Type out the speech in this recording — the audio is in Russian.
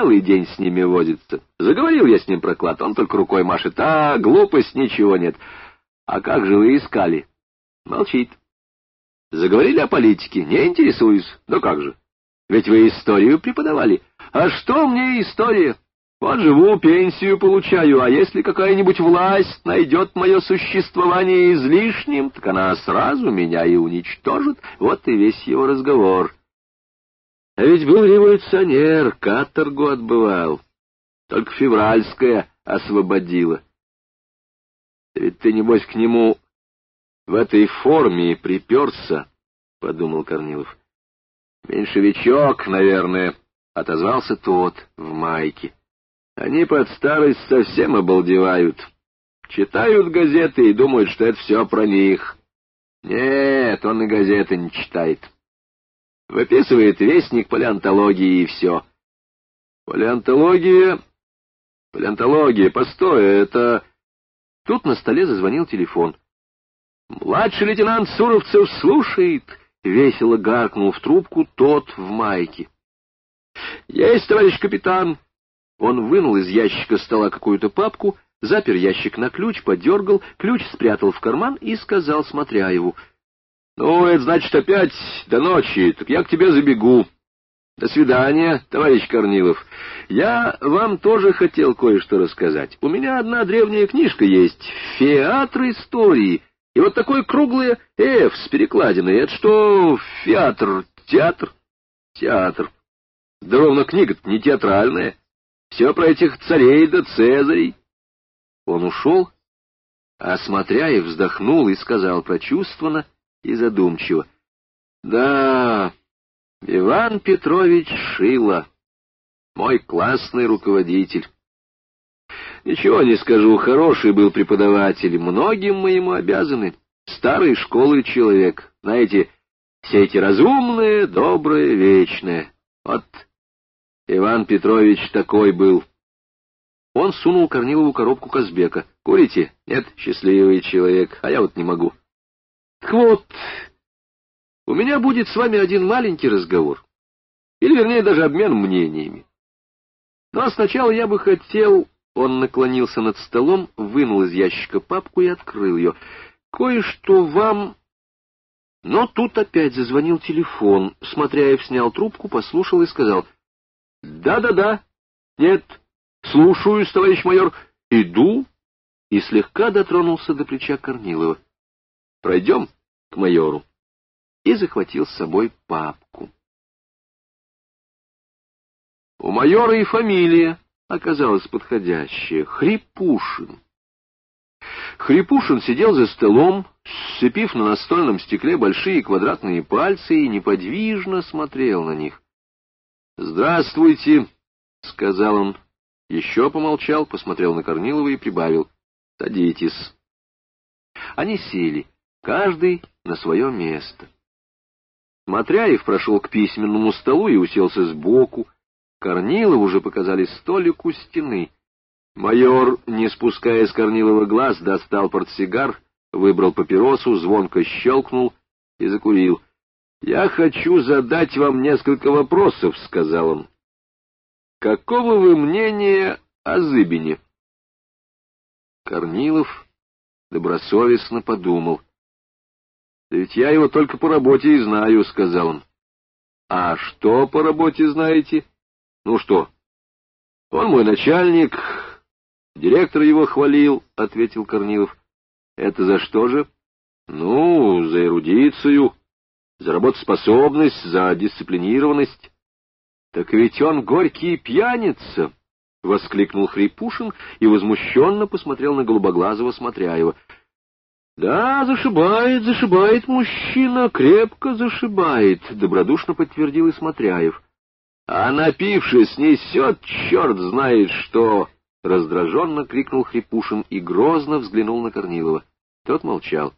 Целый день с ними возится. Заговорил я с ним про клад, он только рукой машет. А, глупость, ничего нет. А как же вы искали? Молчит. Заговорили о политике. Не интересуюсь. Да как же? Ведь вы историю преподавали. А что мне история? Вот живу, пенсию получаю, а если какая-нибудь власть найдет мое существование излишним, так она сразу меня и уничтожит. Вот и весь его разговор. А ведь был революционер, каторгу отбывал. Только февральская освободила. Ведь ты, небось, к нему в этой форме и приперся, — подумал Корнилов. Меньшевичок, наверное, — отозвался тот в майке. Они под старость совсем обалдевают. Читают газеты и думают, что это все про них. Нет, он и газеты не читает. Выписывает вестник палеонтологии и все. Палеонтология... Палеонтология, постой, это... Тут на столе зазвонил телефон. «Младший лейтенант Суровцев слушает!» — весело гаркнул в трубку тот в майке. «Есть, товарищ капитан!» Он вынул из ящика стола какую-то папку, запер ящик на ключ, подергал, ключ спрятал в карман и сказал, смотря его, «Ну, это значит опять до ночи, так я к тебе забегу. До свидания, товарищ Корнилов. Я вам тоже хотел кое-что рассказать. У меня одна древняя книжка есть, «Феатр истории». И вот такой круглый «Ф» с перекладиной. Это что, феатр, театр? Театр. Да ровно книга не театральная. Все про этих царей да цезарей. Он ушел, а Смотряев вздохнул и сказал прочувствованно и задумчиво. — Да, Иван Петрович Шила, мой классный руководитель. Ничего не скажу, хороший был преподаватель, многим мы ему обязаны. Старой школы человек, знаете, все эти разумные, добрые, вечные. Вот Иван Петрович такой был. Он сунул Корнилову коробку Казбека. «Курите?» «Нет, счастливый человек, а я вот не могу». «Так вот, у меня будет с вами один маленький разговор. Или, вернее, даже обмен мнениями. Но ну, а сначала я бы хотел...» Он наклонился над столом, вынул из ящика папку и открыл ее. «Кое-что вам...» Но тут опять зазвонил телефон. Смотряев снял трубку, послушал и сказал — да-да-да. Нет. Слушаюсь, товарищ майор. Иду. И слегка дотронулся до плеча Корнилова. Пройдем к майору. И захватил с собой папку. У майора и фамилия оказалась подходящая — Хрипушин. Хрипушин сидел за столом, сцепив на настольном стекле большие квадратные пальцы и неподвижно смотрел на них. «Здравствуйте», — сказал он. Еще помолчал, посмотрел на Корнилова и прибавил. «Садитесь». Они сели, каждый на свое место. Матряев прошел к письменному столу и уселся сбоку. Корнилов уже показали столик у стены. Майор, не спуская с Корнилова глаз, достал портсигар, выбрал папиросу, звонко щелкнул и закурил. «Я хочу задать вам несколько вопросов», — сказал он. «Какого вы мнения о Зыбине?» Корнилов добросовестно подумал. «Да ведь я его только по работе и знаю», — сказал он. «А что по работе знаете?» «Ну что?» «Он мой начальник, директор его хвалил», — ответил Корнилов. «Это за что же?» «Ну, за эрудицию» за работоспособность, за дисциплинированность. — Так ведь он горький пьяница! — воскликнул Хрипушин и возмущенно посмотрел на голубоглазого Смотряева. — Да, зашибает, зашибает мужчина, крепко зашибает, — добродушно подтвердил и Смотряев. — А напившись, несет черт знает что! — раздраженно крикнул Хрипушин и грозно взглянул на Корнилова. Тот молчал.